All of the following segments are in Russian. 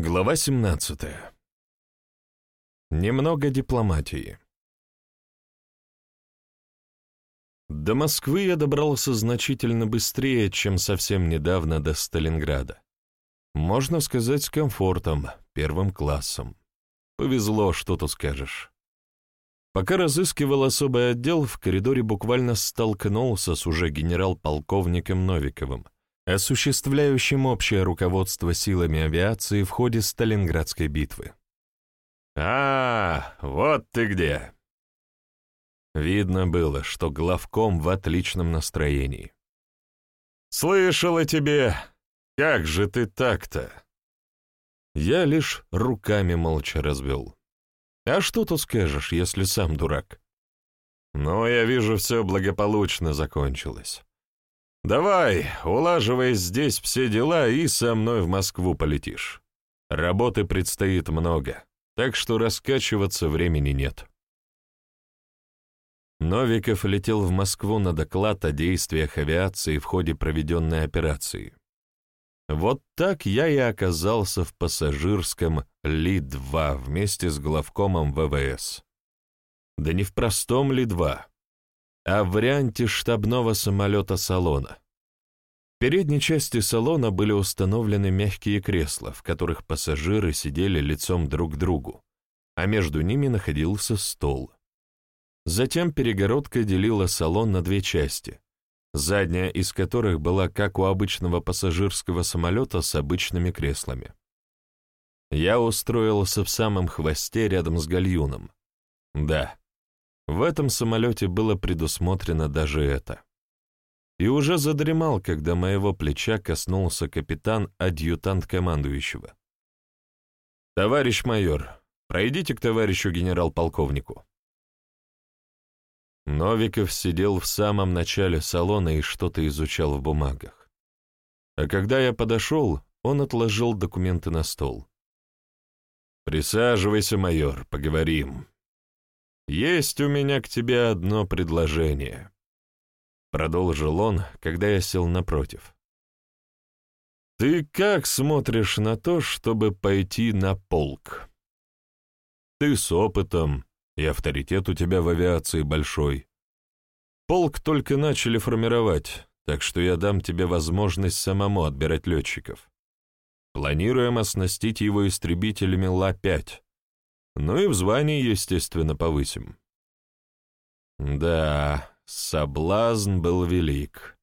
Глава 17. Немного дипломатии. До Москвы я добрался значительно быстрее, чем совсем недавно до Сталинграда. Можно сказать, с комфортом, первым классом. Повезло, что тут скажешь. Пока разыскивал особый отдел, в коридоре буквально столкнулся с уже генерал-полковником Новиковым — осуществляющим общее руководство силами авиации в ходе Сталинградской битвы. «А, вот ты где!» Видно было, что главком в отличном настроении. «Слышал о тебе! Как же ты так-то?» Я лишь руками молча развел. «А что тут скажешь, если сам дурак?» «Ну, я вижу, все благополучно закончилось. Давай, улаживай здесь все дела и со мной в Москву полетишь. Работы предстоит много, так что раскачиваться времени нет. Новиков летел в Москву на доклад о действиях авиации в ходе проведенной операции. Вот так я и оказался в пассажирском Ли-2 вместе с главкомом ВВС. Да не в простом Ли-2, а в варианте штабного самолета-салона. В передней части салона были установлены мягкие кресла, в которых пассажиры сидели лицом друг к другу, а между ними находился стол. Затем перегородка делила салон на две части, задняя из которых была как у обычного пассажирского самолета с обычными креслами. Я устроился в самом хвосте рядом с гальюном. Да, в этом самолете было предусмотрено даже это. И уже задремал, когда моего плеча коснулся капитан-адъютант командующего. «Товарищ майор, пройдите к товарищу генерал-полковнику». Новиков сидел в самом начале салона и что-то изучал в бумагах. А когда я подошел, он отложил документы на стол. «Присаживайся, майор, поговорим», «Есть у меня к тебе одно предложение», — продолжил он, когда я сел напротив. «Ты как смотришь на то, чтобы пойти на полк? Ты с опытом, и авторитет у тебя в авиации большой. Полк только начали формировать, так что я дам тебе возможность самому отбирать летчиков. Планируем оснастить его истребителями Ла-5» Ну и в звании, естественно, повысим. Да, соблазн был велик.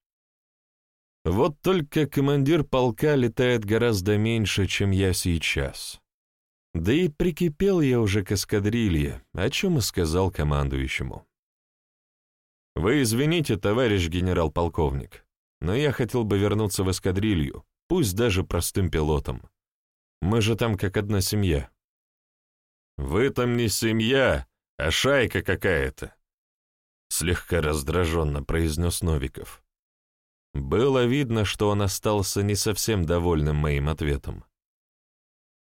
Вот только командир полка летает гораздо меньше, чем я сейчас. Да и прикипел я уже к эскадрилье, о чем и сказал командующему. «Вы извините, товарищ генерал-полковник, но я хотел бы вернуться в эскадрилью, пусть даже простым пилотом. Мы же там как одна семья». Вы там не семья, а шайка какая-то. Слегка раздраженно произнес Новиков. Было видно, что он остался не совсем довольным моим ответом.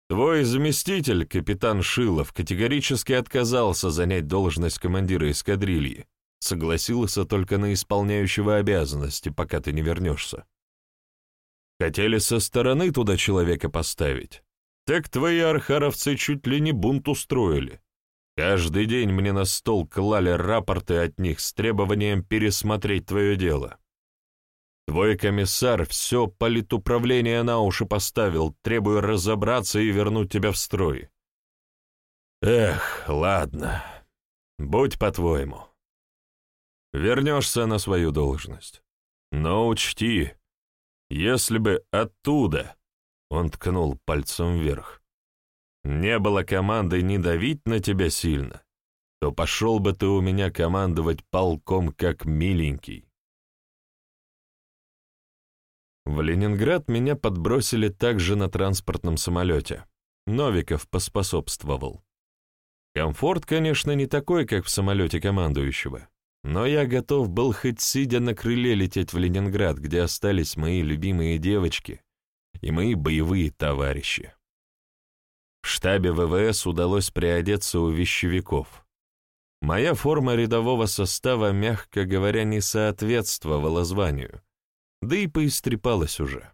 Твой заместитель, капитан Шилов, категорически отказался занять должность командира эскадрильи, согласился только на исполняющего обязанности, пока ты не вернешься. Хотели со стороны туда человека поставить, так твои архаровцы чуть ли не бунт устроили. Каждый день мне на стол клали рапорты от них с требованием пересмотреть твое дело. Твой комиссар все политуправление на уши поставил, требуя разобраться и вернуть тебя в строй. Эх, ладно, будь по-твоему. Вернешься на свою должность. Но учти, если бы оттуда он ткнул пальцем вверх. «Не было команды не давить на тебя сильно, то пошел бы ты у меня командовать полком как миленький». В Ленинград меня подбросили также на транспортном самолете. Новиков поспособствовал. Комфорт, конечно, не такой, как в самолете командующего, но я готов был хоть сидя на крыле лететь в Ленинград, где остались мои любимые девочки, и мои боевые товарищи. В штабе ВВС удалось приодеться у вещевиков. Моя форма рядового состава, мягко говоря, не соответствовала званию, да и поистрепалась уже.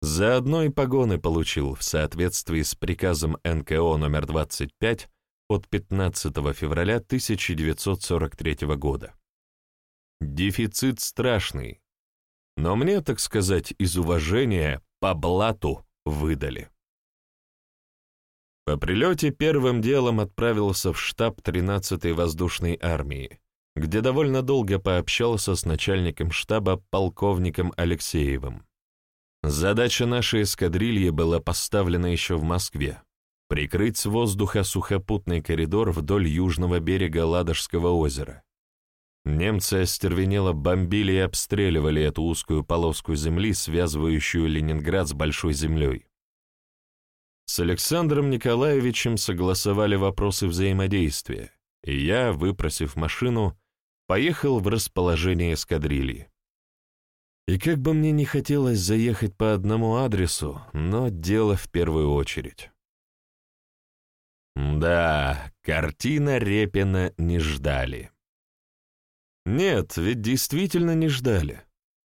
Заодно и погоны получил в соответствии с приказом НКО номер 25 от 15 февраля 1943 года. Дефицит страшный, но мне, так сказать, из уважения по блату выдали. По прилете первым делом отправился в штаб 13-й воздушной армии, где довольно долго пообщался с начальником штаба полковником Алексеевым. Задача нашей эскадрильи была поставлена еще в Москве — прикрыть с воздуха сухопутный коридор вдоль южного берега Ладожского озера. Немцы остервенело бомбили и обстреливали эту узкую полоску земли, связывающую Ленинград с Большой землей. С Александром Николаевичем согласовали вопросы взаимодействия, и я, выпросив машину, поехал в расположение эскадрильи. И как бы мне не хотелось заехать по одному адресу, но дело в первую очередь. Да, картина Репина не ждали. Нет, ведь действительно не ждали.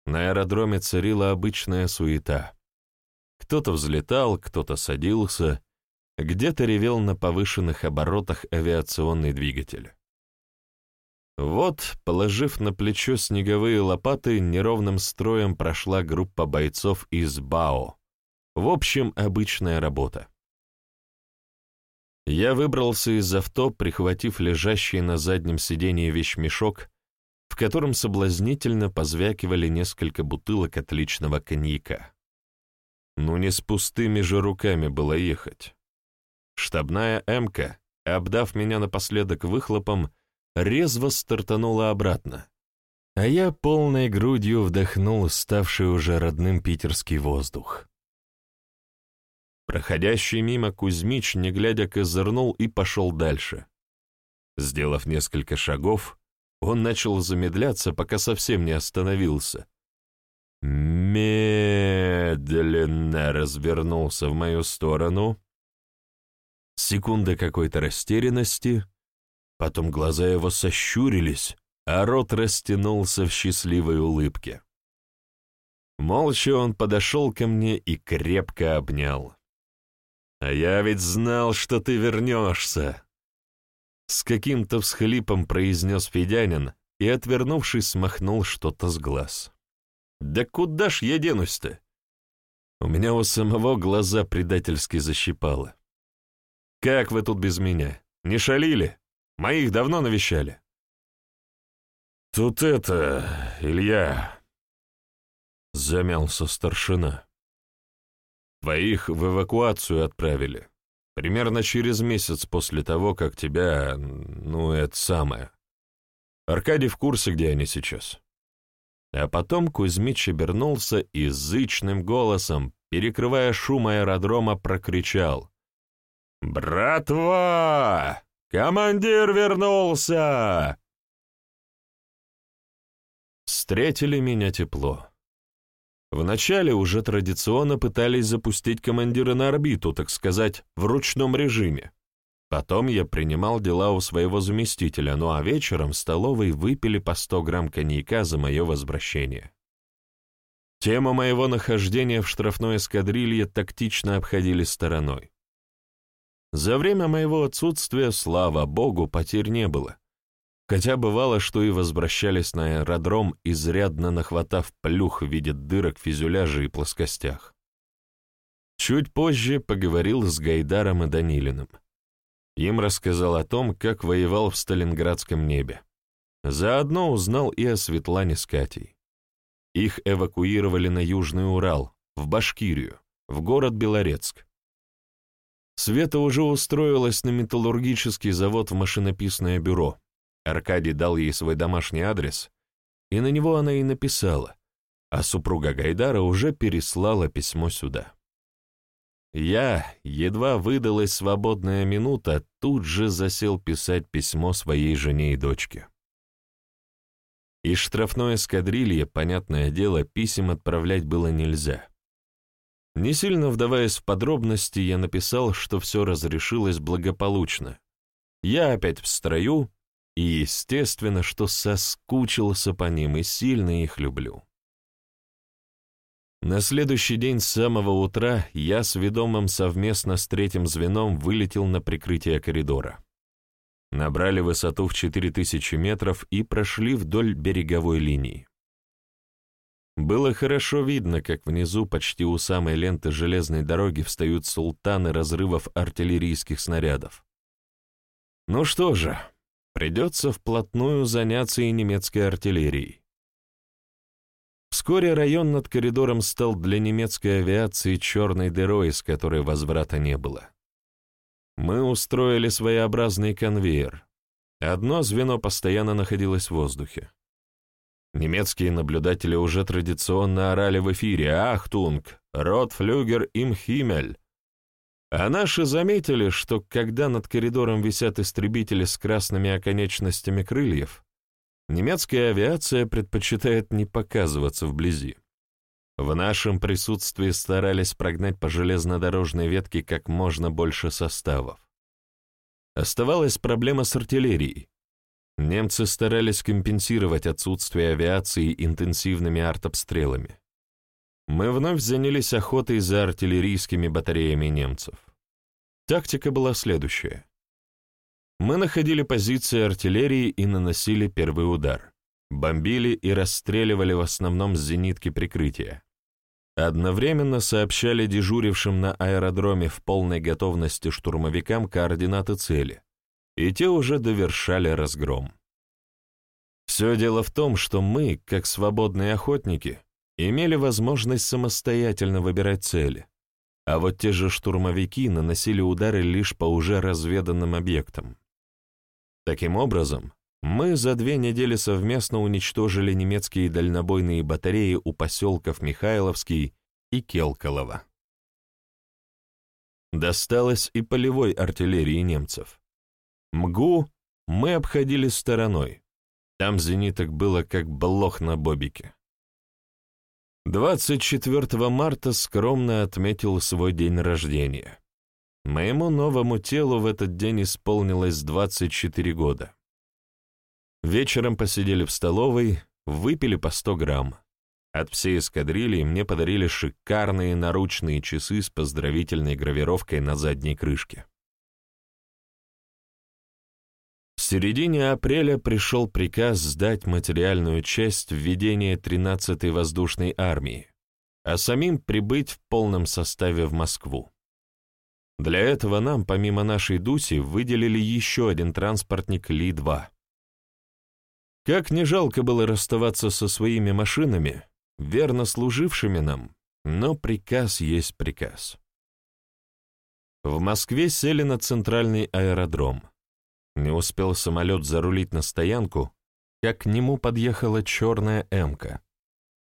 На аэродроме царила обычная суета. Кто-то взлетал, кто-то садился, где-то ревел на повышенных оборотах авиационный двигатель. Вот, положив на плечо снеговые лопаты, неровным строем прошла группа бойцов из БАО. В общем, обычная работа. Я выбрался из авто, прихватив лежащий на заднем сиденье вещмешок, в котором соблазнительно позвякивали несколько бутылок отличного коньяка. Ну не с пустыми же руками было ехать. Штабная «Эмка», обдав меня напоследок выхлопом, резво стартанула обратно, а я полной грудью вдохнул ставший уже родным питерский воздух. Проходящий мимо Кузьмич, не глядя, козырнул и пошел дальше. Сделав несколько шагов, он начал замедляться, пока совсем не остановился. Медленно развернулся в мою сторону. Секунда какой-то растерянности — Потом глаза его сощурились, а рот растянулся в счастливой улыбке. Молча он подошел ко мне и крепко обнял. «А я ведь знал, что ты вернешься!» С каким-то всхлипом произнес Федянин и, отвернувшись, смахнул что-то с глаз. «Да куда ж я денусь-то?» У меня у самого глаза предательски защипало. «Как вы тут без меня? Не шалили?» Моих давно навещали. Тут это, Илья, замялся старшина. Твоих в эвакуацию отправили. Примерно через месяц после того, как тебя, ну, это самое. Аркадий в курсе, где они сейчас. А потом Кузьмич обернулся и зычным голосом, перекрывая шум аэродрома, прокричал. «Братва!» «Командир вернулся!» Встретили меня тепло. Вначале уже традиционно пытались запустить командира на орбиту, так сказать, в ручном режиме. Потом я принимал дела у своего заместителя, ну а вечером в столовой выпили по 100 грамм коньяка за мое возвращение. Тему моего нахождения в штрафной эскадрилье тактично обходили стороной. За время моего отсутствия, слава богу, потерь не было. Хотя бывало, что и возвращались на аэродром, изрядно нахватав плюх в виде дырок фюзеляже и плоскостях. Чуть позже поговорил с Гайдаром и Данилиным. Им рассказал о том, как воевал в Сталинградском небе. Заодно узнал и о Светлане с Катей. Их эвакуировали на Южный Урал, в Башкирию, в город Белорецк. Света уже устроилась на металлургический завод в машинописное бюро. Аркадий дал ей свой домашний адрес, и на него она и написала, а супруга Гайдара уже переслала письмо сюда. Я, едва выдалась свободная минута, тут же засел писать письмо своей жене и дочке. Из штрафной эскадрильи, понятное дело, писем отправлять было нельзя. Не сильно вдаваясь в подробности, я написал, что все разрешилось благополучно. Я опять в строю, и естественно, что соскучился по ним и сильно их люблю. На следующий день с самого утра я с ведомым совместно с третьим звеном вылетел на прикрытие коридора. Набрали высоту в 4000 метров и прошли вдоль береговой линии. Было хорошо видно, как внизу, почти у самой ленты железной дороги, встают султаны разрывов артиллерийских снарядов. Ну что же, придется вплотную заняться и немецкой артиллерией. Вскоре район над коридором стал для немецкой авиации черной дырой, из которой возврата не было. Мы устроили своеобразный конвейер. Одно звено постоянно находилось в воздухе. Немецкие наблюдатели уже традиционно орали в эфире «Achtung! Rotflügel im Himmel!» А наши заметили, что когда над коридором висят истребители с красными оконечностями крыльев, немецкая авиация предпочитает не показываться вблизи. В нашем присутствии старались прогнать по железнодорожной ветке как можно больше составов. Оставалась проблема с артиллерией. Немцы старались компенсировать отсутствие авиации интенсивными артобстрелами. Мы вновь занялись охотой за артиллерийскими батареями немцев. Тактика была следующая. Мы находили позиции артиллерии и наносили первый удар. Бомбили и расстреливали в основном с зенитки прикрытия. Одновременно сообщали дежурившим на аэродроме в полной готовности штурмовикам координаты цели, и те уже довершали разгром. Все дело в том, что мы, как свободные охотники, имели возможность самостоятельно выбирать цели, а вот те же штурмовики наносили удары лишь по уже разведанным объектам. Таким образом, мы за две недели совместно уничтожили немецкие дальнобойные батареи у поселков Михайловский и Келколово. Досталось и полевой артиллерии немцев. МГУ мы обходили стороной. Там зениток было как блох на бобике. 24 марта скромно отметил свой день рождения. Моему новому телу в этот день исполнилось 24 года. Вечером посидели в столовой, выпили по 100 грамм. От всей эскадрильи мне подарили шикарные наручные часы с поздравительной гравировкой на задней крышке. В середине апреля пришел приказ сдать материальную часть введения 13-й воздушной армии, а самим прибыть в полном составе в Москву. Для этого нам, помимо нашей Дуси, выделили еще один транспортник Ли-2. Как не жалко было расставаться со своими машинами, верно служившими нам, но приказ есть приказ. В Москве сели на центральный аэродром. Не успел самолет зарулить на стоянку, как к нему подъехала черная «Эмка».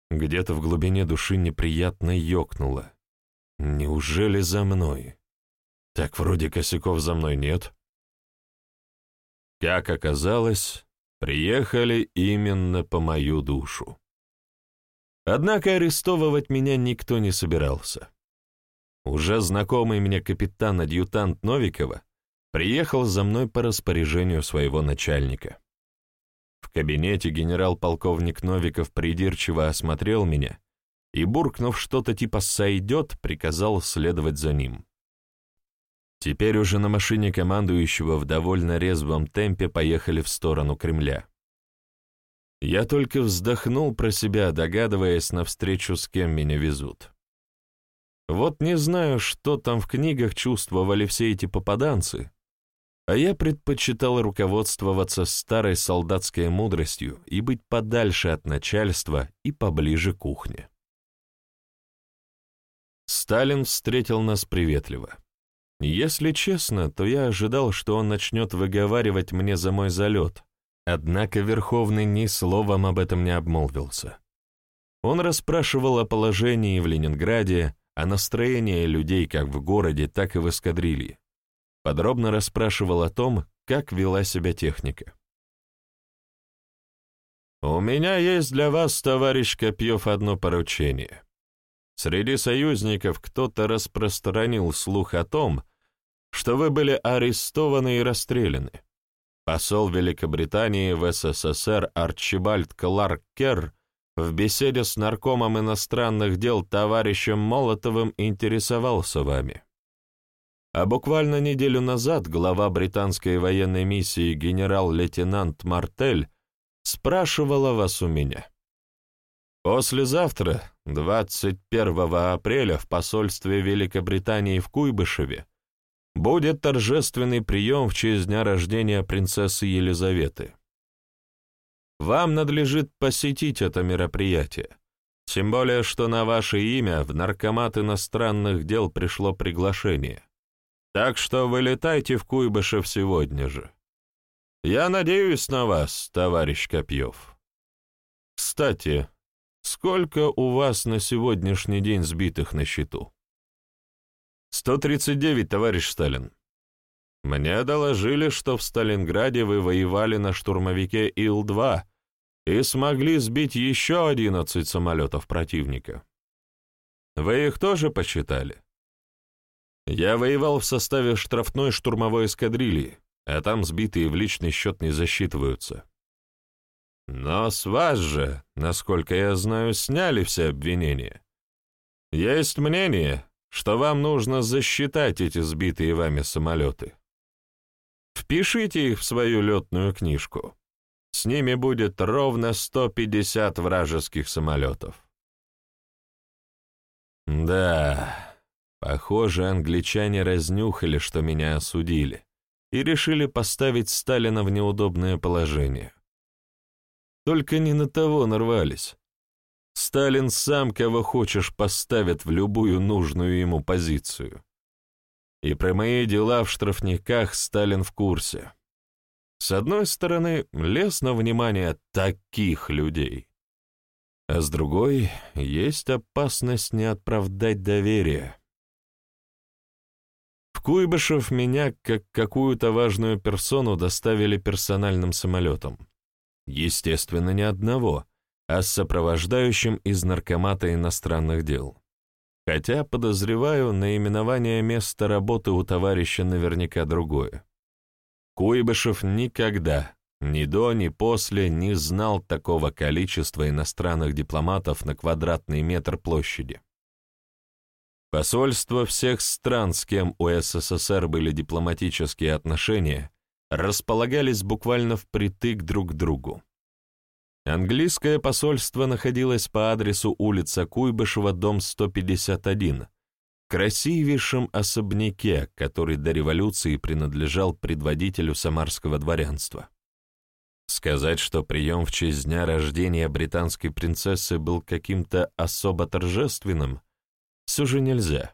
Где-то в глубине души неприятно ёкнуло. «Неужели за мной?» «Так вроде косяков за мной нет». Как оказалось, приехали именно по мою душу. Однако арестовывать меня никто не собирался. Уже знакомый мне капитан-адъютант Новикова приехал за мной по распоряжению своего начальника. В кабинете генерал-полковник Новиков придирчиво осмотрел меня и, буркнув что-то типа «сойдет», приказал следовать за ним. Теперь уже на машине командующего в довольно резвом темпе поехали в сторону Кремля. Я только вздохнул про себя, догадываясь, навстречу с кем меня везут. Вот не знаю, что там в книгах чувствовали все эти попаданцы, а я предпочитал руководствоваться старой солдатской мудростью и быть подальше от начальства и поближе к кухне. Сталин встретил нас приветливо. Если честно, то я ожидал, что он начнет выговаривать мне за мой залет, однако Верховный ни словом об этом не обмолвился. Он расспрашивал о положении в Ленинграде, о настроении людей как в городе, так и в эскадрилье подробно расспрашивал о том, как вела себя техника. «У меня есть для вас, товарищ Копьев, одно поручение. Среди союзников кто-то распространил слух о том, что вы были арестованы и расстреляны. Посол Великобритании в СССР Арчибальд Кларк Керр в беседе с наркомом иностранных дел товарищем Молотовым интересовался вами. А буквально неделю назад глава британской военной миссии генерал-лейтенант Мартель спрашивала вас у меня. Послезавтра, 21 апреля, в посольстве Великобритании в Куйбышеве, будет торжественный прием в честь дня рождения принцессы Елизаветы. Вам надлежит посетить это мероприятие, тем более, что на ваше имя в Наркомат иностранных дел пришло приглашение. Так что вылетайте в Куйбышев сегодня же. Я надеюсь на вас, товарищ Копьев. Кстати, сколько у вас на сегодняшний день сбитых на счету? 139, товарищ Сталин. Мне доложили, что в Сталинграде вы воевали на штурмовике Ил-2 и смогли сбить еще 11 самолетов противника. Вы их тоже посчитали? Я воевал в составе штрафной штурмовой эскадрильи, а там сбитые в личный счет не засчитываются. Но с вас же, насколько я знаю, сняли все обвинения. Есть мнение, что вам нужно засчитать эти сбитые вами самолеты. Впишите их в свою летную книжку. С ними будет ровно 150 вражеских самолетов. Да, похоже, англичане разнюхали, что меня осудили, и решили поставить Сталина в неудобное положение. Только не на того нарвались. Сталин сам кого хочешь поставит в любую нужную ему позицию. И про мои дела в штрафниках Сталин в курсе. С одной стороны, лез на внимание таких людей, а с другой, есть опасность не оправдать доверие. Куйбышев меня, как какую-то важную персону, доставили персональным самолетом. Естественно, не одного — а с сопровождающим из наркомата иностранных дел. Хотя, подозреваю, наименование места работы у товарища наверняка другое. Куйбышев никогда, ни до, ни после, не знал такого количества иностранных дипломатов на квадратный метр площади. Посольства всех стран, с кем у СССР были дипломатические отношения, располагались буквально впритык друг к другу. Английское посольство находилось по адресу улица Куйбышева, дом 151, красивейшем особняке, который до революции принадлежал предводителю самарского дворянства. Сказать, что прием в честь дня рождения британской принцессы был каким-то особо торжественным, все же нельзя.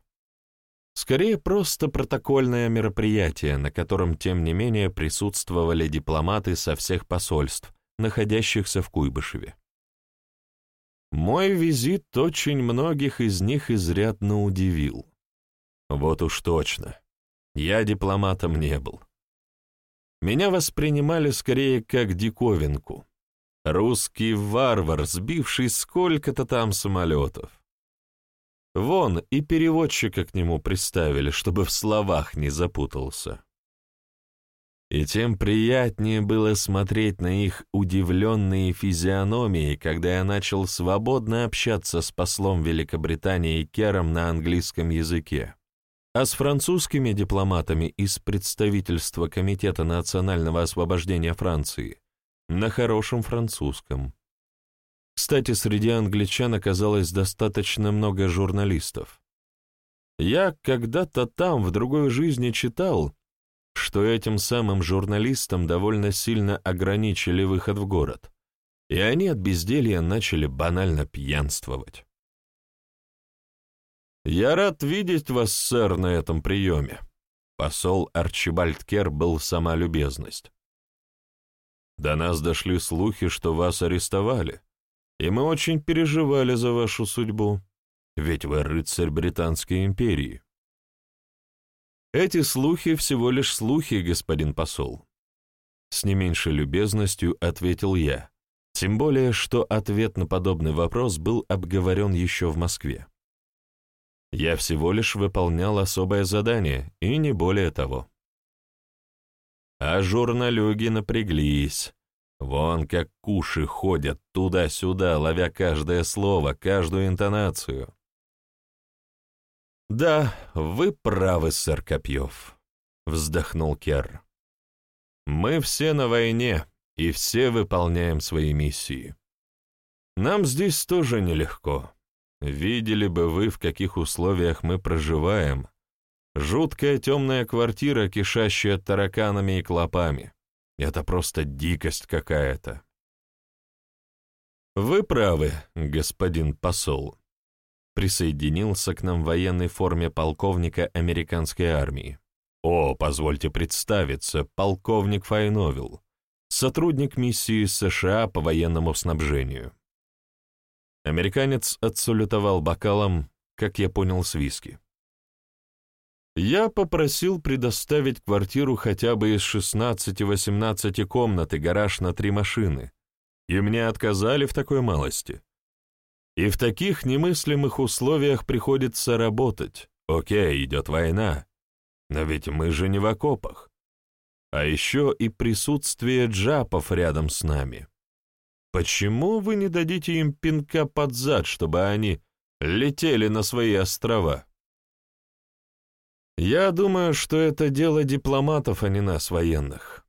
Скорее, просто протокольное мероприятие, на котором, тем не менее, присутствовали дипломаты со всех посольств, находящихся в Куйбышеве. Мой визит очень многих из них изрядно удивил. Вот уж точно, я дипломатом не был. Меня воспринимали скорее как диковинку. Русский варвар, сбивший сколько-то там самолетов. Вон, и переводчика к нему приставили, чтобы в словах не запутался и тем приятнее было смотреть на их удивленные физиономии, когда я начал свободно общаться с послом Великобритании Кером на английском языке, а с французскими дипломатами из представительства Комитета национального освобождения Франции на хорошем французском. Кстати, среди англичан оказалось достаточно много журналистов. Я когда-то там, в другой жизни, читал, что этим самым журналистам довольно сильно ограничили выход в город, и они от безделья начали банально пьянствовать. «Я рад видеть вас, сэр, на этом приеме», — посол Арчибальд Кер был сама любезность. «До нас дошли слухи, что вас арестовали, и мы очень переживали за вашу судьбу, ведь вы рыцарь Британской империи. Эти слухи всего лишь слухи, господин посол. С не меньшей любезностью ответил я, тем более, что ответ на подобный вопрос был обговорен еще в Москве. Я всего лишь выполнял особое задание, и не более того. А журналюги напряглись. Вон как куши ходят туда-сюда, ловя каждое слово, каждую интонацию. «Да, вы правы, сэр Копьев», — вздохнул Керр. «Мы все на войне, и все выполняем свои миссии. Нам здесь тоже нелегко. Видели бы вы, в каких условиях мы проживаем. Жуткая темная квартира, кишащая тараканами и клопами. Это просто дикость какая-то. Вы правы, господин посол. Присоединился к нам в военной форме полковника американской армии. О, позвольте представиться, полковник Файновил, сотрудник миссии США по военному снабжению. Американец отсалютовал бокалом, как я понял, с виски. Я попросил предоставить квартиру хотя бы из 16-18 комнат и гараж на три машины, и мне отказали в такой малости. И в таких немыслимых условиях приходится работать. Окей, идет война, но ведь мы же не в окопах. А еще и присутствие джапов рядом с нами. Почему вы не дадите им пинка под зад, чтобы они летели на свои острова? Я думаю, что это дело дипломатов, а не нас, военных.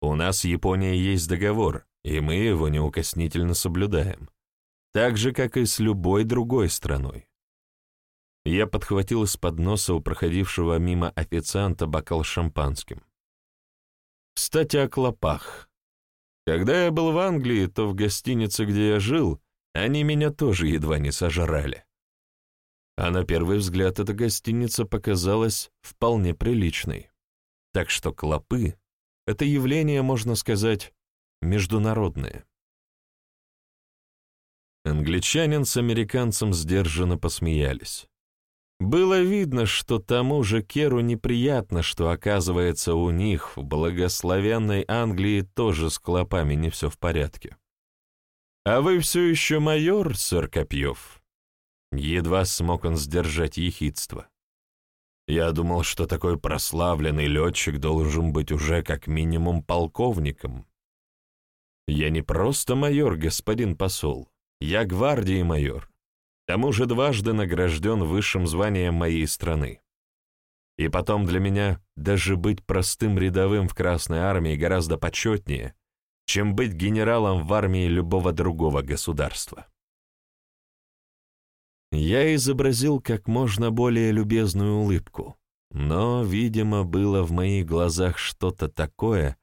У нас с Японией есть договор, и мы его неукоснительно соблюдаем. Так же, как и с любой другой страной. Я подхватил из-под носа у проходившего мимо официанта бокал шампанским. Кстати, о клопах. Когда я был в Англии, то в гостинице, где я жил, они меня тоже едва не сожрали а на первый взгляд эта гостиница показалась вполне приличной. Так что клопы — это явление, можно сказать, международное. Англичанин с американцем сдержанно посмеялись. Было видно, что тому же Керу неприятно, что, оказывается, у них в благословенной Англии тоже с клопами не все в порядке. «А вы все еще майор, сэр Копьев?» Едва смог он сдержать ехидство. Я думал, что такой прославленный летчик должен быть уже как минимум полковником. Я не просто майор, господин посол, я гвардии майор, к тому же дважды награжден высшим званием моей страны. И потом для меня даже быть простым рядовым в Красной Армии гораздо почетнее, чем быть генералом в армии любого другого государства. Я изобразил как можно более любезную улыбку, но, видимо, было в моих глазах что-то такое,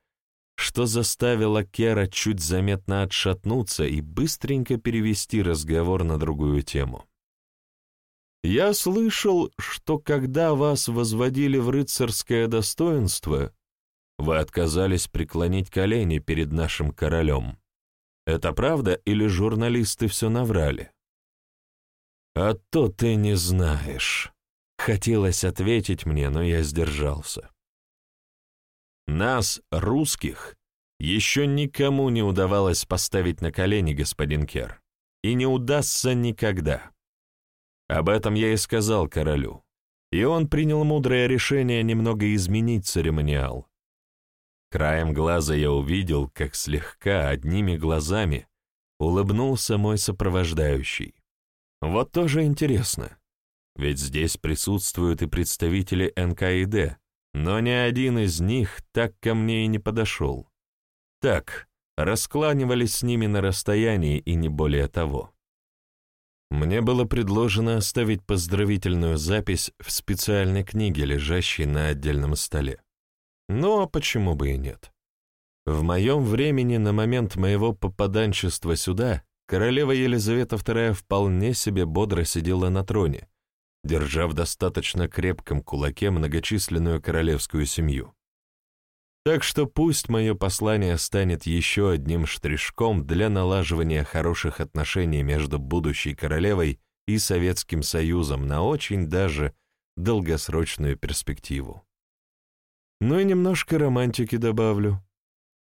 что заставило Кера чуть заметно отшатнуться и быстренько перевести разговор на другую тему. «Я слышал, что когда вас возводили в рыцарское достоинство, вы отказались преклонить колени перед нашим королем. Это правда или журналисты все наврали?» «А то ты не знаешь», — хотелось ответить мне, но я сдержался. Нас, русских, еще никому не удавалось поставить на колени, господин Кер, и не удастся никогда. Об этом я и сказал королю, и он принял мудрое решение немного изменить церемониал. Краем глаза я увидел, как слегка одними глазами улыбнулся мой сопровождающий. Вот тоже интересно. Ведь здесь присутствуют и представители НКИД, но ни один из них так ко мне и не подошел. Так, раскланивались с ними на расстоянии и не более того. Мне было предложено оставить поздравительную запись в специальной книге, лежащей на отдельном столе. Ну а почему бы и нет? В моем времени на момент моего попаданчества сюда королева Елизавета II вполне себе бодро сидела на троне, держа в достаточно крепком кулаке многочисленную королевскую семью. Так что пусть мое послание станет еще одним штришком для налаживания хороших отношений между будущей королевой и Советским Союзом на очень даже долгосрочную перспективу. Ну и немножко романтики добавлю.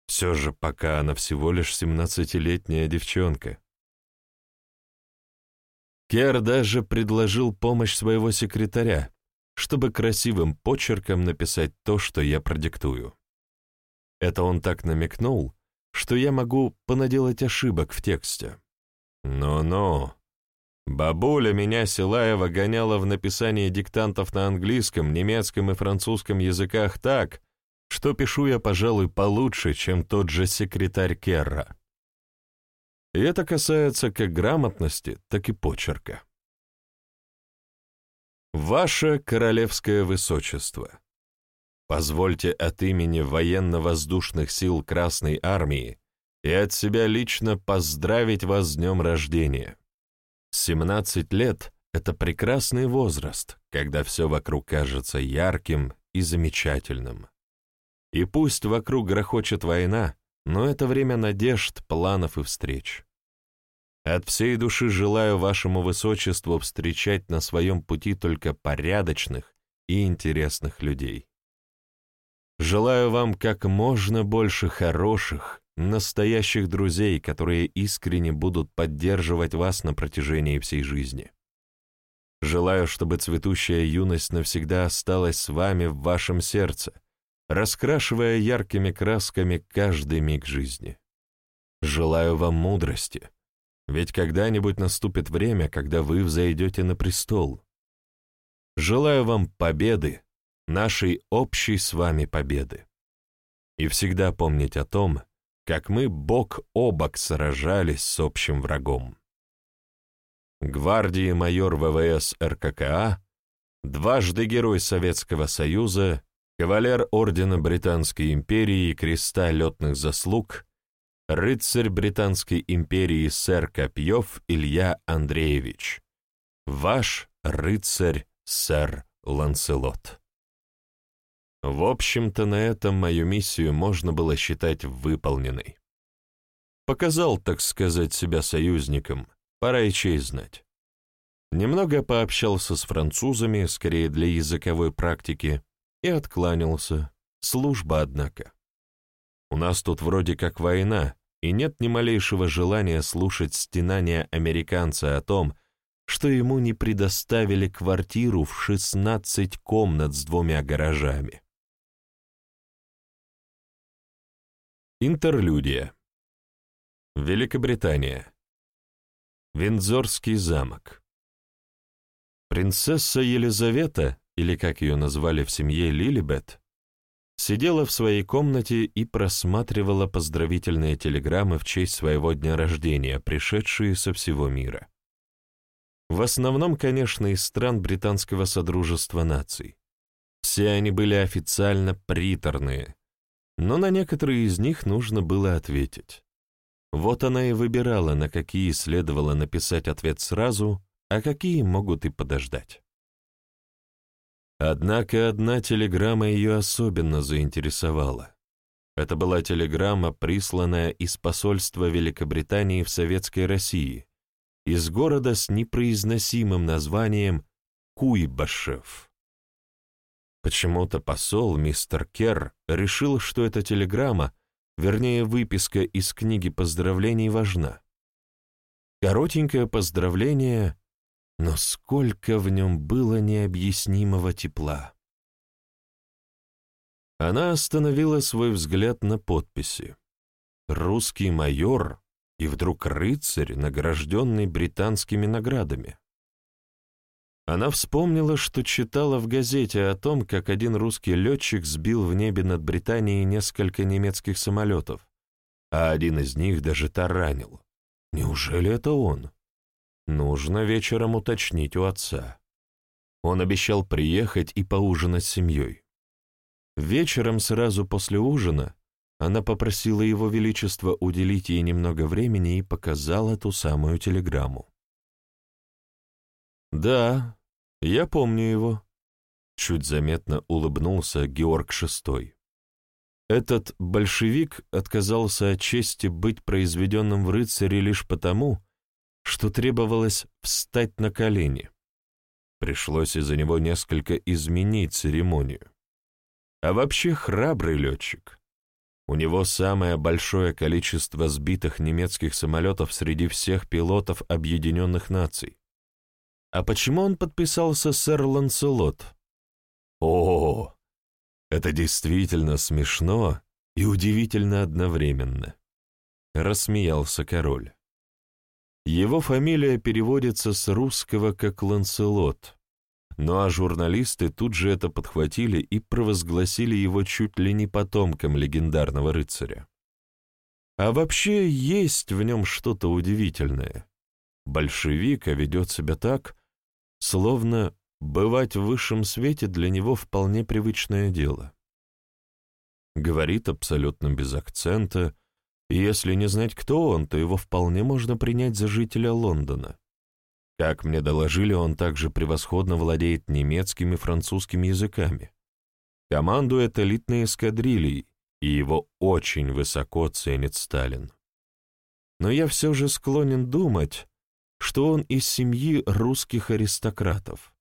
Все же пока она всего лишь семнадцатилетняя девчонка. Кер даже предложил помощь своего секретаря, чтобы красивым почерком написать то, что я продиктую. Это он так намекнул, что я могу понаделать ошибок в тексте. Но-но. Бабуля меня Силаева гоняла в написании диктантов на английском, немецком и французском языках так, что пишу я, пожалуй, получше, чем тот же секретарь Керра. И это касается как грамотности, так и почерка. Ваше королевское высочество, позвольте от имени военно-воздушных сил Красной Армии и от себя лично поздравить вас с днем рождения. 17 лет — это прекрасный возраст, когда все вокруг кажется ярким и замечательным. И пусть вокруг грохочет война, но это время надежд, планов и встреч. От всей души желаю вашему высочеству встречать на своем пути только порядочных и интересных людей. Желаю вам как можно больше хороших, настоящих друзей, которые искренне будут поддерживать вас на протяжении всей жизни. Желаю, чтобы цветущая юность навсегда осталась с вами в вашем сердце, раскрашивая яркими красками каждый миг жизни. Желаю вам мудрости, ведь когда-нибудь наступит время, когда вы взойдете на престол. Желаю вам победы, нашей общей с вами победы. И всегда помнить о том, как мы бок о бок сражались с общим врагом. Гвардии майор ВВС РККА, дважды Герой Советского Союза, кавалер Ордена Британской империи и Креста летных заслуг, рыцарь Британской империи сэр Копьев Илья Андреевич, ваш рыцарь сэр Ланселот. В общем-то, на этом мою миссию можно было считать выполненной. Показал, так сказать, себя союзником, пора и честь знать. Немного пообщался с французами, скорее для языковой практики, и откланялся. Служба, однако. У нас тут вроде как война, и нет ни малейшего желания слушать стенания американца о том, что ему не предоставили квартиру в 16 комнат с двумя гаражами. Интерлюдия. Великобритания. Виндзорский замок. Принцесса Елизавета, или как ее назвали в семье Лилибет, сидела в своей комнате и просматривала поздравительные телеграммы в честь своего дня рождения, пришедшие со всего мира. В основном, конечно, из стран Британского Содружества наций. Все они были официально приторные, но на некоторые из них нужно было ответить. Вот она и выбирала, на какие следовало написать ответ сразу, а какие могут и подождать. Однако одна телеграмма ее особенно заинтересовала. Это была телеграмма, присланная из посольства Великобритании в Советской России, из города с непроизносимым названием Куйбашев. Почему-то посол, мистер Керр, решил, что эта телеграмма, вернее, выписка из книги поздравлений важна. Коротенькое поздравление, но сколько в нем было необъяснимого тепла. Она остановила свой взгляд на подписи. «Русский майор» и вдруг рыцарь, награжденный британскими наградами. Она вспомнила, что читала в газете о том, как один русский летчик сбил в небе над Британией несколько немецких самолетов, а один из них даже таранил. Неужели это он? Нужно вечером уточнить у отца. Он обещал приехать и поужинать с семьей. Вечером, сразу после ужина, она попросила его величество уделить ей немного времени и показала ту самую телеграмму. Да, «Я помню его», — чуть заметно улыбнулся Георг VI. Этот большевик отказался от чести быть произведенным в рыцаре лишь потому, что требовалось встать на колени. Пришлось из-за него несколько изменить церемонию. А вообще храбрый летчик. У него самое большое количество сбитых немецких самолетов среди всех пилотов Объединенных Наций. А почему он подписался сэр Ланселот? О, это действительно смешно и удивительно одновременно. — рассмеялся король. Его фамилия переводится с русского как Ланселот, ну а журналисты тут же это подхватили и провозгласили его чуть ли не потомком легендарного рыцаря. А вообще есть в нем что-то удивительное. Большевик а ведет себя так, словно бывать в высшем свете для него вполне привычное дело. Говорит абсолютно без акцента, если не знать, кто он, то его вполне можно принять за жителя Лондона. Как мне доложили, он также превосходно владеет немецким и французским языками. Командует элитной эскадрильей, и его очень высоко ценит Сталин. Но я все же склонен думать, что он из семьи русских аристократов.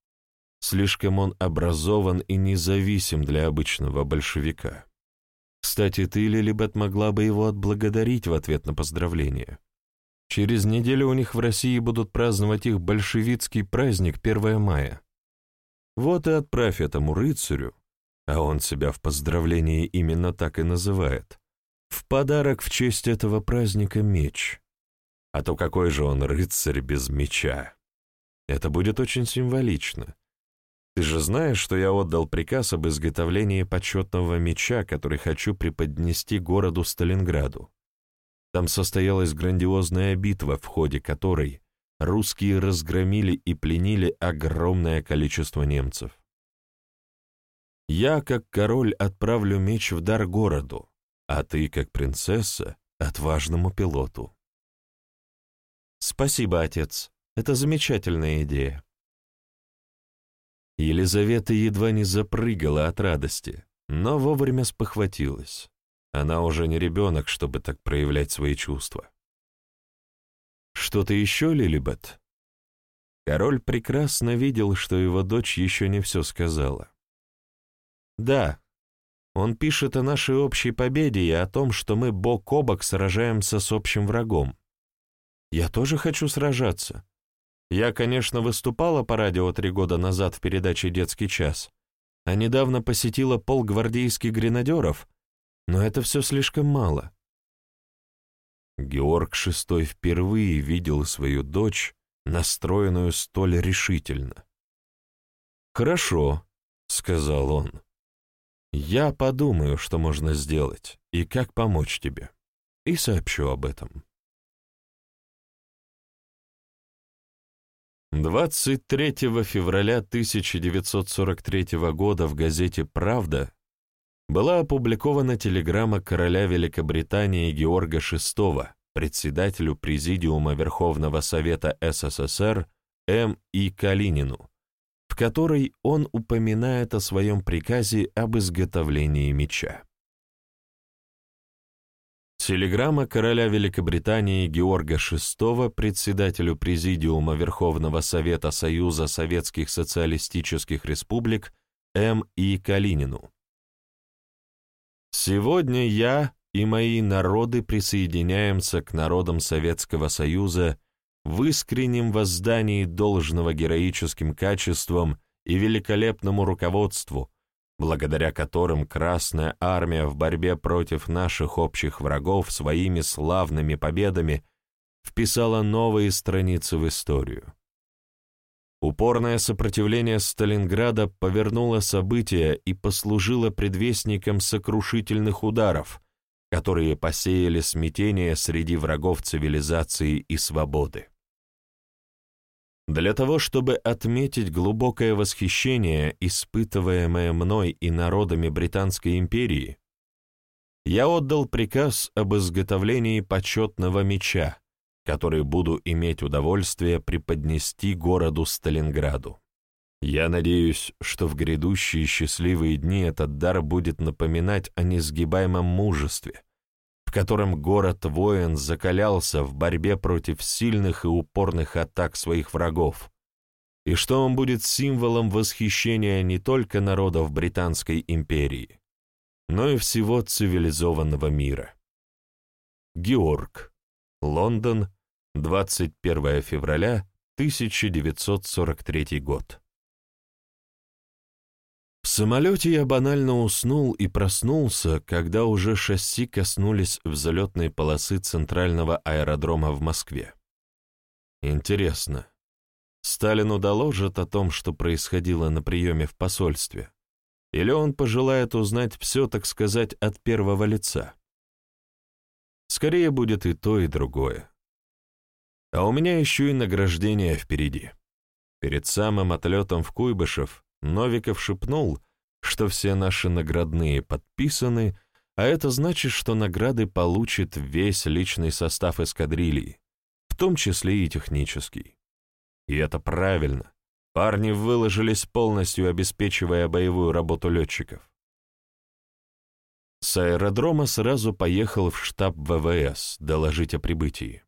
Слишком он образован и независим для обычного большевика. Кстати, ты, Лилибет, могла бы его отблагодарить в ответ на поздравление. Через неделю у них в России будут праздновать их большевицкий праздник 1 мая. Вот и отправь этому рыцарю, а он себя в поздравлении именно так и называет, в подарок в честь этого праздника меч. А то какой же он рыцарь без меча? Это будет очень символично. Ты же знаешь, что я отдал приказ об изготовлении почетного меча, который хочу преподнести городу Сталинграду. Там состоялась грандиозная битва, в ходе которой русские разгромили и пленили огромное количество немцев. Я, как король, отправлю меч в дар городу, а ты, как принцесса, отважному пилоту. Спасибо, отец. Это замечательная идея. Елизавета едва не запрыгала от радости, но вовремя спохватилась. Она уже не ребенок, чтобы так проявлять свои чувства. «Что-то еще, Лилибет?» Король прекрасно видел, что его дочь еще не все сказала. «Да, он пишет о нашей общей победе и о том, что мы бок о бок сражаемся с общим врагом. Я тоже хочу сражаться. Я, конечно, выступала по радио три года назад в передаче «Детский час», а недавно посетила пол гвардейских гренадеров, но это все слишком мало. Георг VI впервые видел свою дочь, настроенную столь решительно. «Хорошо», — сказал он. «Я подумаю, что можно сделать и как помочь тебе, и сообщу об этом». 23 февраля 1943 года в газете «Правда» была опубликована телеграмма короля Великобритании Георга VI, председателю Президиума Верховного Совета СССР М. И. Калинину, в которой он упоминает о своем приказе об изготовлении меча. Телеграмма короля Великобритании Георга VI председателю Президиума Верховного Совета Союза Советских Социалистических Республик М. И. Калинину. Сегодня я и мои народы присоединяемся к народам Советского Союза в искреннем воздании должного героическим качествам и великолепному руководству, благодаря которым Красная Армия в борьбе против наших общих врагов своими славными победами вписала новые страницы в историю. Упорное сопротивление Сталинграда повернуло события и послужило предвестником сокрушительных ударов, которые посеяли смятение среди врагов цивилизации и свободы. Для того, чтобы отметить глубокое восхищение, испытываемое мной и народами Британской империи, я отдал приказ об изготовлении почетного меча, который буду иметь удовольствие преподнести городу Сталинграду. Я надеюсь, что в грядущие счастливые дни этот дар будет напоминать о несгибаемом мужестве, в котором город-воин закалялся в борьбе против сильных и упорных атак своих врагов, и что он будет символом восхищения не только народов Британской империи, но и всего цивилизованного мира. Георг, Лондон, 21 февраля 1943 год. В самолете я банально уснул и проснулся, когда уже шасси коснулись взлетной полосы центрального аэродрома в Москве. Интересно, Сталину доложат о том, что происходило на приеме в посольстве? Или он пожелает узнать все, так сказать, от первого лица? Скорее будет и то, и другое. А у меня еще и награждение впереди. Перед самым отлетом в Куйбышев Новиков шепнул, что все наши наградные подписаны, а это значит, что награды получит весь личный состав эскадрильи, в том числе и технический. И это правильно. Парни выложились полностью, обеспечивая боевую работу летчиков. С аэродрома сразу поехал в штаб ВВС доложить о прибытии.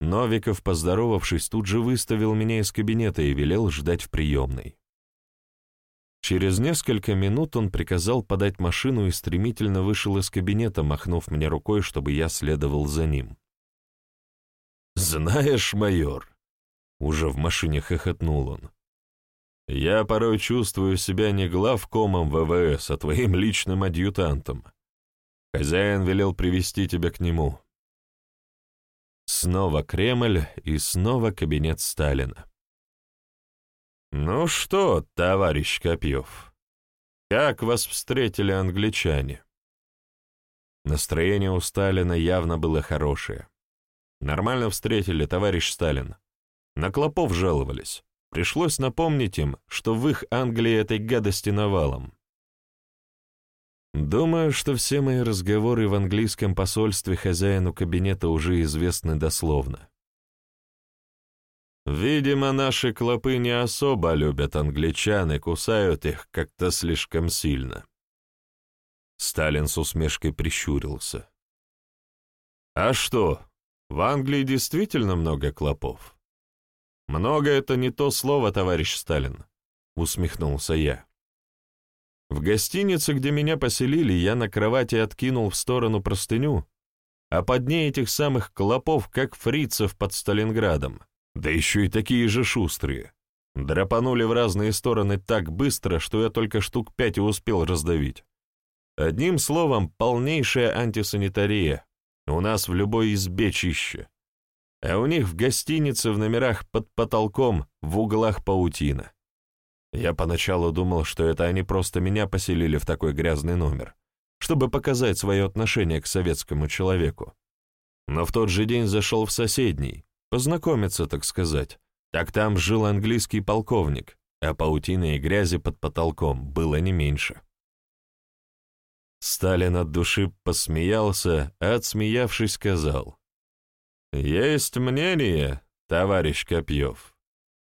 Новиков, поздоровавшись, тут же выставил меня из кабинета и велел ждать в приемной. Через несколько минут он приказал подать машину и стремительно вышел из кабинета, махнув мне рукой, чтобы я следовал за ним. «Знаешь, майор», уже в машине хохотнул он. «Я порой чувствую себя не главкомом ВВС, а твоим личным адъютантом. Хозяин велел привести тебя к нему». Снова Кремль и снова кабинет Сталина. «Ну что, товарищ Копьев, как вас встретили англичане?» Настроение у Сталина явно было хорошее. «Нормально встретили, товарищ Сталин. На клопов жаловались. Пришлось напомнить им, что в их Англии этой гадости навалом. Думаю, что все мои разговоры в английском посольстве хозяину кабинета уже известны дословно. Видимо, наши клопы не особо любят англичан и кусают их как-то слишком сильно. Сталин с усмешкой прищурился. А что, в Англии действительно много клопов? «Много — это не то слово, товарищ Сталин», — усмехнулся я. В гостинице, где меня поселили, я на кровати откинул в сторону простыню, а под ней этих самых клопов, как фрицев под Сталинградом, да еще и такие же шустрые. Драпанули в разные стороны так быстро, что я только штук пять и успел раздавить. Одним словом, полнейшая антисанитария. У нас в любой избе чище а у них в гостинице в номерах под потолком в углах паутина. Я поначалу думал, что это они просто меня поселили в такой грязный номер, чтобы показать свое отношение к советскому человеку. Но в тот же день зашел в соседний, познакомиться, так сказать. Так там жил английский полковник, а паутины и грязи под потолком было не меньше. Сталин от души посмеялся, а отсмеявшись сказал, «Есть мнение, товарищ Копьев,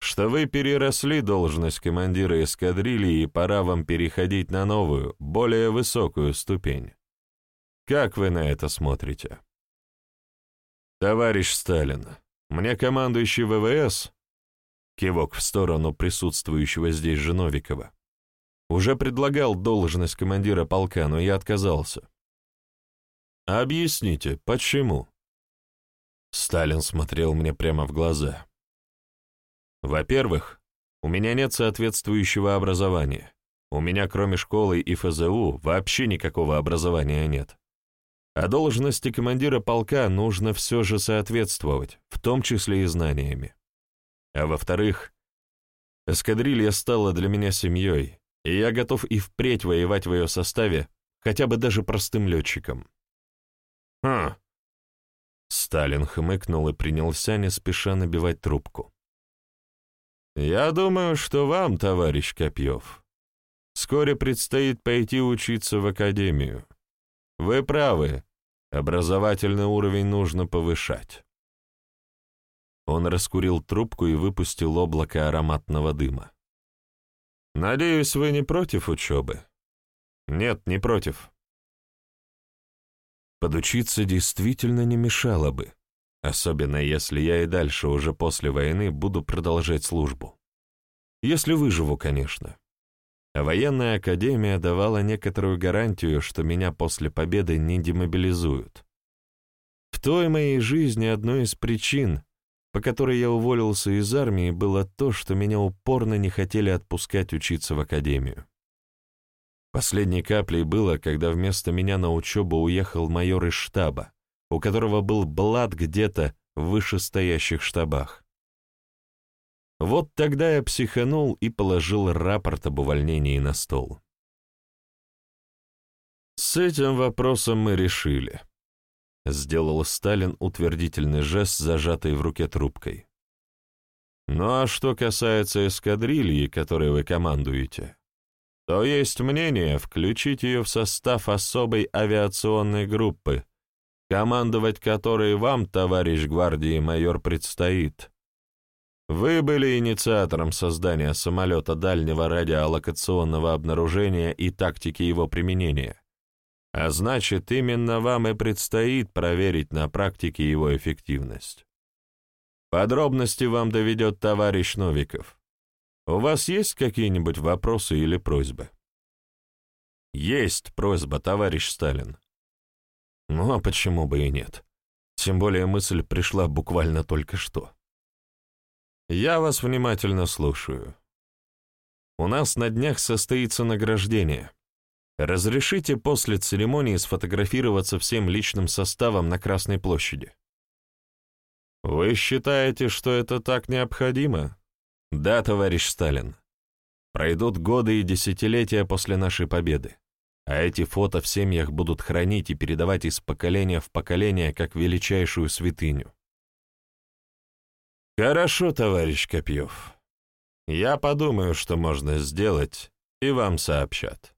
что вы переросли должность командира эскадрильи и пора вам переходить на новую, более высокую ступень. Как вы на это смотрите?» «Товарищ Сталин, мне командующий ВВС...» Кивок в сторону присутствующего здесь же Новикова. «Уже предлагал должность командира полка, но я отказался». «Объясните, почему?» Сталин смотрел мне прямо в глаза. Во-первых, у меня нет соответствующего образования. У меня кроме школы и ФЗУ вообще никакого образования нет. А должности командира полка нужно все же соответствовать, в том числе и знаниями. А во-вторых, эскадрилья стала для меня семьей, и я готов и впредь воевать в ее составе, хотя бы даже простым летчиком. «Хм, Сталин хмыкнул и принялся не спеша набивать трубку. «Я думаю, что вам, товарищ Копьев, вскоре предстоит пойти учиться в академию. Вы правы, образовательный уровень нужно повышать». Он раскурил трубку и выпустил облако ароматного дыма. «Надеюсь, вы не против учебы?» «Нет, не против. Подучиться действительно не мешало бы, особенно если я и дальше уже после войны буду продолжать службу. Если выживу, конечно. Военная академия давала некоторую гарантию, что меня после победы не демобилизуют. В той моей жизни одной из причин, по которой я уволился из армии, было то, что меня упорно не хотели отпускать учиться в академию. Последней каплей было, когда вместо меня на учебу уехал майор из штаба, у которого был блат где-то в вышестоящих штабах. Вот тогда я психанул и положил рапорт об увольнении на стол. С этим вопросом мы решили. Сделал Сталин утвердительный жест, зажатый в руке трубкой. Ну а что касается эскадрильи, которой вы командуете, то есть мнение включить ее в состав особой авиационной группы, командовать которой вам, товарищ гвардии майор, предстоит. Вы были инициатором создания самолета дальнего радиолокационного обнаружения и тактики его применения. А значит, именно вам и предстоит проверить на практике его эффективность. Подробности вам доведет товарищ Новиков. У вас есть какие-нибудь вопросы или просьбы? Есть просьба, товарищ Сталин. Ну а почему бы и нет? Тем более мысль пришла буквально только что. Я вас внимательно слушаю. У нас на днях состоится награждение. Разрешите после церемонии сфотографироваться всем личным составом на Красной площади. Вы считаете, что это так необходимо? Да, товарищ Сталин. Пройдут годы и десятилетия после нашей победы, а эти фото в семьях будут хранить и передавать из поколения в поколение как величайшую святыню. Хорошо, товарищ Копьев. Я подумаю, что можно сделать, и вам сообщат.